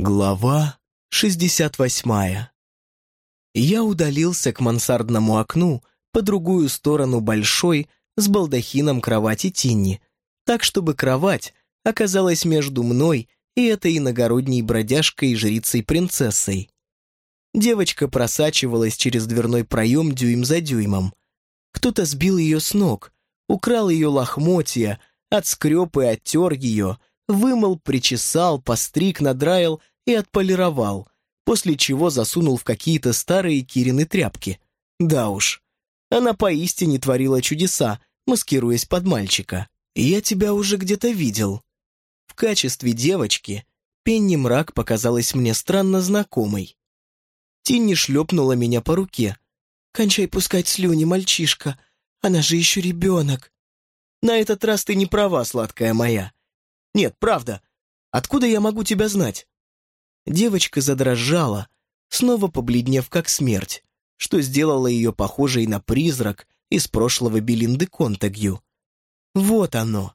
Глава 68 Я удалился к мансардному окну по другую сторону большой с балдахином кровати Тинни, так чтобы кровать оказалась между мной и этой иногородней бродяжкой и жрицей-принцессой. Девочка просачивалась через дверной проем дюйм за дюймом. Кто-то сбил ее с ног, украл ее лохмотья, отскреб и оттер ее, вымыл, причесал, постриг, надраил и отполировал, после чего засунул в какие-то старые Кирины тряпки. Да уж, она поистине творила чудеса, маскируясь под мальчика. Я тебя уже где-то видел. В качестве девочки Пенни Мрак показалась мне странно знакомой. Тинни шлепнула меня по руке. «Кончай пускать слюни, мальчишка, она же еще ребенок». «На этот раз ты не права, сладкая моя. Нет, правда. Откуда я могу тебя знать?» Девочка задрожала, снова побледнев как смерть, что сделало ее похожей на призрак из прошлого Белинды Контагью. Вот оно.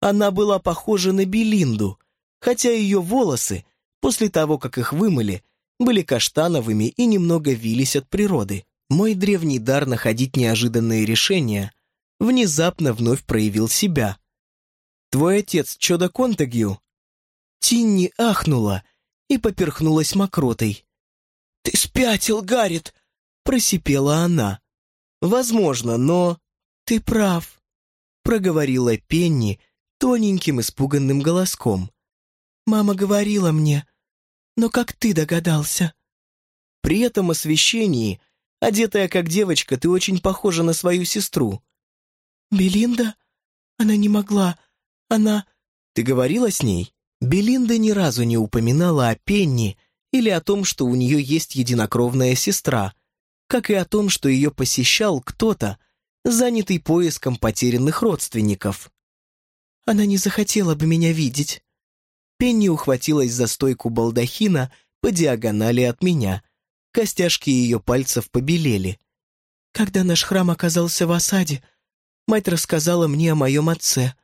Она была похожа на Белинду, хотя ее волосы, после того, как их вымыли, были каштановыми и немного вились от природы. Мой древний дар находить неожиданные решения внезапно вновь проявил себя. «Твой отец Чода Контагью?» Тинни ахнула и поперхнулась мокротой. «Ты спятил, Гаррит!» — просипела она. «Возможно, но...» «Ты прав», — проговорила Пенни тоненьким испуганным голоском. «Мама говорила мне, но как ты догадался?» При этом освещении, одетая как девочка, ты очень похожа на свою сестру. «Белинда? Она не могла. Она...» «Ты говорила с ней?» Белинда ни разу не упоминала о Пенни или о том, что у нее есть единокровная сестра, как и о том, что ее посещал кто-то, занятый поиском потерянных родственников. Она не захотела бы меня видеть. Пенни ухватилась за стойку балдахина по диагонали от меня. Костяшки ее пальцев побелели. Когда наш храм оказался в осаде, мать рассказала мне о моем отце.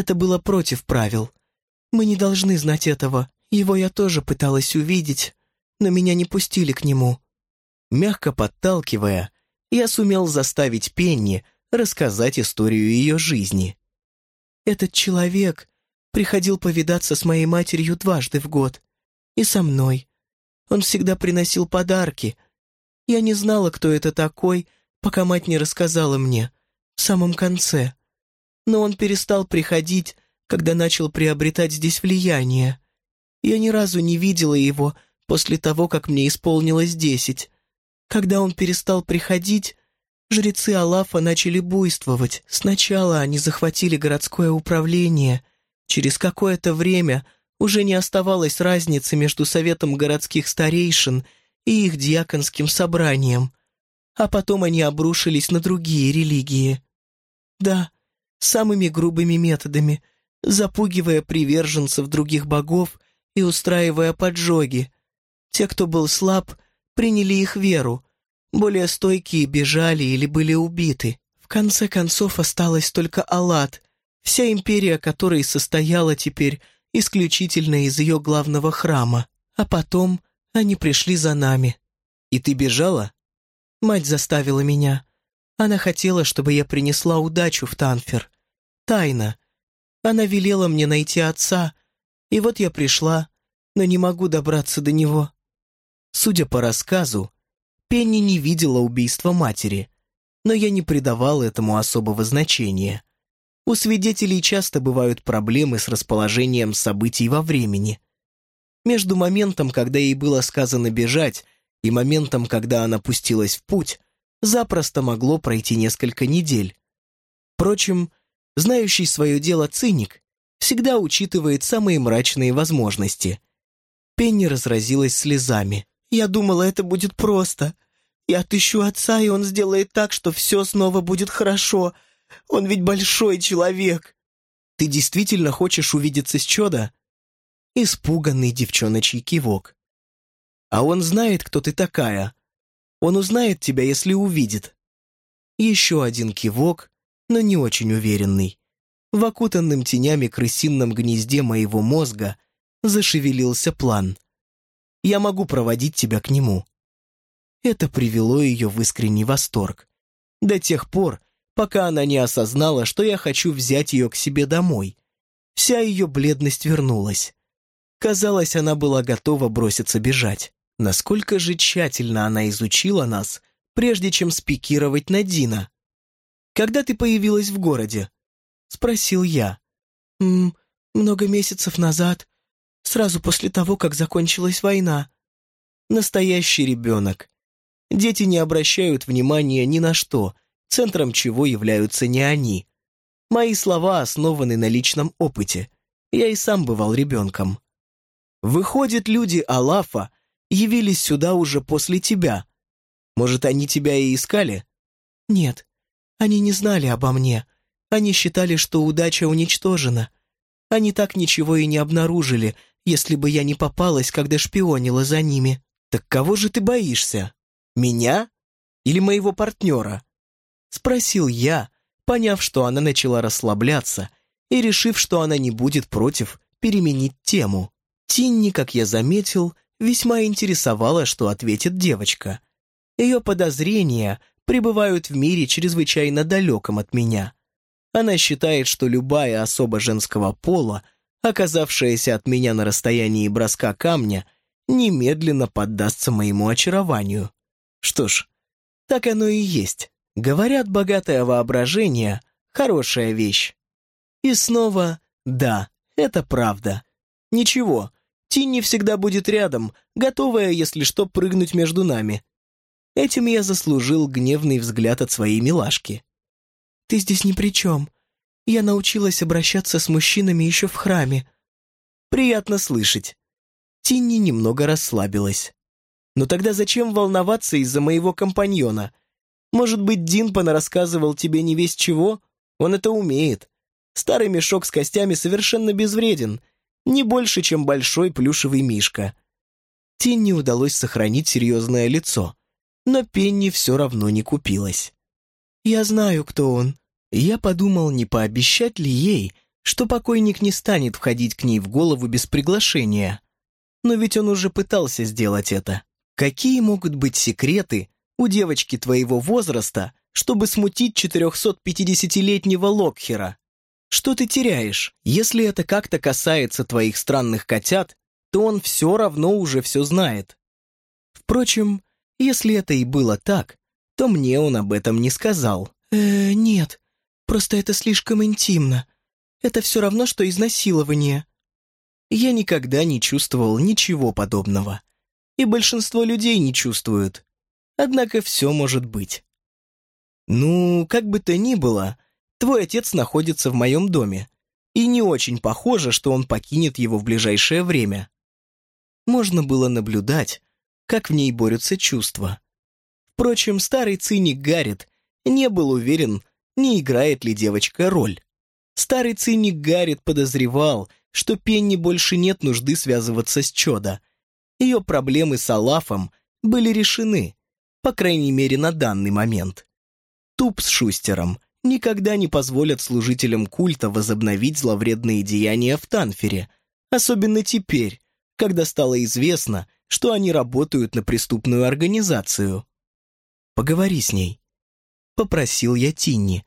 Это было против правил. Мы не должны знать этого. Его я тоже пыталась увидеть, но меня не пустили к нему». Мягко подталкивая, я сумел заставить Пенни рассказать историю ее жизни. «Этот человек приходил повидаться с моей матерью дважды в год. И со мной. Он всегда приносил подарки. Я не знала, кто это такой, пока мать не рассказала мне, в самом конце. Но он перестал приходить, когда начал приобретать здесь влияние. Я ни разу не видела его после того, как мне исполнилось десять. Когда он перестал приходить, жрецы Алафа начали буйствовать. Сначала они захватили городское управление. Через какое-то время уже не оставалось разницы между советом городских старейшин и их диаконским собранием. А потом они обрушились на другие религии. Да, самыми грубыми методами, запугивая приверженцев других богов и устраивая поджоги. Те, кто был слаб, приняли их веру, более стойкие бежали или были убиты. В конце концов осталась только Аллат, вся империя которой состояла теперь исключительно из ее главного храма. А потом они пришли за нами. И ты бежала? Мать заставила меня. Она хотела, чтобы я принесла удачу в Танфер. Тайна, она велела мне найти отца, и вот я пришла, но не могу добраться до него. Судя по рассказу, Пенни не видела убийства матери, но я не придавал этому особого значения. У свидетелей часто бывают проблемы с расположением событий во времени. Между моментом, когда ей было сказано бежать, и моментом, когда она пустилась в путь, запросто могло пройти несколько недель. Впрочем, знающий свое дело циник всегда учитывает самые мрачные возможности. Пенни разразилась слезами. «Я думала, это будет просто. Я отыщу отца, и он сделает так, что все снова будет хорошо. Он ведь большой человек». «Ты действительно хочешь увидеться с Чода?» Испуганный девчоночий кивок. «А он знает, кто ты такая. Он узнает тебя, если увидит». Еще один кивок, но не очень уверенный. В окутанном тенями крысинном гнезде моего мозга зашевелился план. Я могу проводить тебя к нему». Это привело ее в искренний восторг. До тех пор, пока она не осознала, что я хочу взять ее к себе домой. Вся ее бледность вернулась. Казалось, она была готова броситься бежать. Насколько же тщательно она изучила нас, прежде чем спикировать на Дина. «Когда ты появилась в городе?» — спросил я. «М -м, «Много месяцев назад, сразу после того, как закончилась война». Настоящий ребенок. Дети не обращают внимания ни на что, центром чего являются не они. Мои слова основаны на личном опыте. Я и сам бывал ребенком. Выходит, люди Алафа явились сюда уже после тебя. Может, они тебя и искали? Нет, они не знали обо мне. Они считали, что удача уничтожена. Они так ничего и не обнаружили, если бы я не попалась, когда шпионила за ними. Так кого же ты боишься? Меня или моего партнера? Спросил я, поняв, что она начала расслабляться, и решив, что она не будет против переменить тему. Тинни, как я заметил, весьма интересовало, что ответит девочка. Ее подозрения пребывают в мире чрезвычайно далеком от меня. Она считает, что любая особа женского пола, оказавшаяся от меня на расстоянии броска камня, немедленно поддастся моему очарованию. Что ж, так оно и есть. Говорят, богатое воображение — хорошая вещь. И снова, да, это правда. Ничего, Тинни всегда будет рядом, готовая, если что, прыгнуть между нами. Этим я заслужил гневный взгляд от своей милашки. «Ты здесь ни при чем. Я научилась обращаться с мужчинами еще в храме». «Приятно слышать». Тинни немного расслабилась. «Но тогда зачем волноваться из-за моего компаньона? Может быть, Дин понарассказывал тебе не весь чего? Он это умеет. Старый мешок с костями совершенно безвреден, не больше, чем большой плюшевый мишка. Тинни удалось сохранить серьезное лицо, но Пенни все равно не купилась. «Я знаю, кто он». Я подумал, не пообещать ли ей, что покойник не станет входить к ней в голову без приглашения. Но ведь он уже пытался сделать это. Какие могут быть секреты у девочки твоего возраста, чтобы смутить 450-летнего Локхера? Что ты теряешь? Если это как-то касается твоих странных котят, то он все равно уже все знает. Впрочем, если это и было так, то мне он об этом не сказал. «Э, нет, просто это слишком интимно. Это все равно, что изнасилование». Я никогда не чувствовал ничего подобного. И большинство людей не чувствуют. Однако все может быть. Ну, как бы то ни было, Твой отец находится в моем доме, и не очень похоже, что он покинет его в ближайшее время. Можно было наблюдать, как в ней борются чувства. Впрочем, старый циник Гаррит не был уверен, не играет ли девочка роль. Старый циник Гаррит подозревал, что Пенни больше нет нужды связываться с Чода. Ее проблемы с Алафом были решены, по крайней мере на данный момент. Туп с Шустером – никогда не позволят служителям культа возобновить зловредные деяния в Танфере, особенно теперь, когда стало известно, что они работают на преступную организацию. «Поговори с ней», — попросил я Тинни.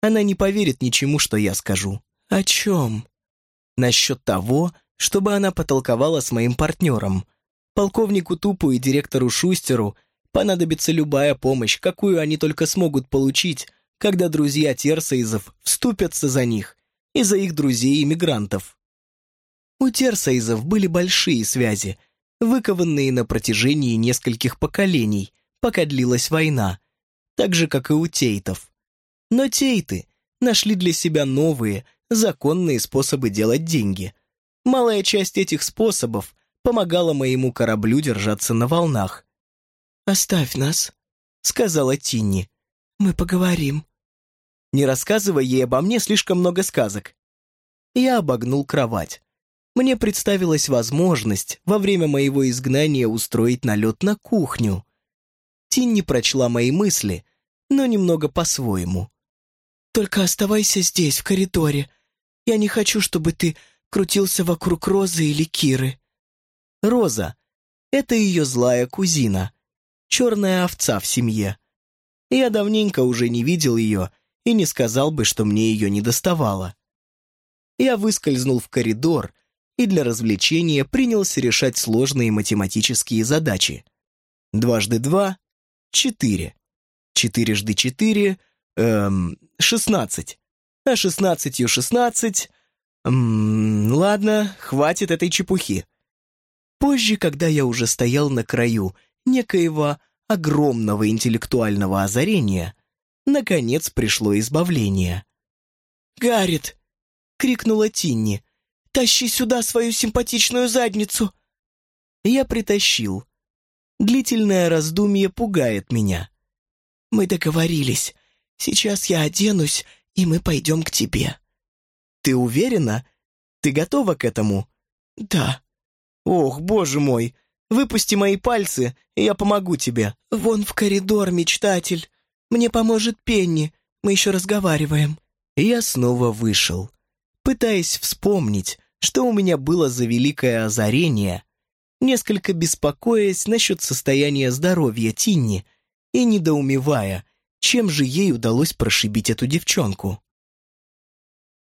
Она не поверит ничему, что я скажу. «О чем?» «Насчет того, чтобы она потолковала с моим партнером. Полковнику Тупу и директору Шустеру понадобится любая помощь, какую они только смогут получить, когда друзья терсаизов вступятся за них и за их друзей-иммигрантов. У терсаизов были большие связи, выкованные на протяжении нескольких поколений, пока длилась война, так же, как и у тейтов. Но тейты нашли для себя новые, законные способы делать деньги. Малая часть этих способов помогала моему кораблю держаться на волнах. «Оставь нас», — сказала Тинни. «Мы поговорим». Не рассказывай ей обо мне слишком много сказок. Я обогнул кровать. Мне представилась возможность во время моего изгнания устроить налет на кухню. Тинни прочла мои мысли, но немного по-своему. «Только оставайся здесь, в коридоре. Я не хочу, чтобы ты крутился вокруг Розы или Киры». «Роза. Это ее злая кузина, черная овца в семье. Я давненько уже не видел ее и не сказал бы, что мне ее не доставало. Я выскользнул в коридор и для развлечения принялся решать сложные математические задачи. Дважды два — четыре. Четырежды четыре — эм, шестнадцать. А шестнадцатью шестнадцать... Эм, ладно, хватит этой чепухи. Позже, когда я уже стоял на краю некоего огромного интеллектуального озарения, наконец пришло избавление. «Гаррит!» — крикнула Тинни. «Тащи сюда свою симпатичную задницу!» Я притащил. Длительное раздумье пугает меня. «Мы договорились. Сейчас я оденусь, и мы пойдем к тебе». «Ты уверена? Ты готова к этому?» «Да». «Ох, боже мой! Выпусти мои пальцы, и я помогу тебе». «Вон в коридор, мечтатель. Мне поможет Пенни. Мы еще разговариваем». Я снова вышел, пытаясь вспомнить, что у меня было за великое озарение, несколько беспокоясь насчет состояния здоровья Тинни и недоумевая, чем же ей удалось прошибить эту девчонку.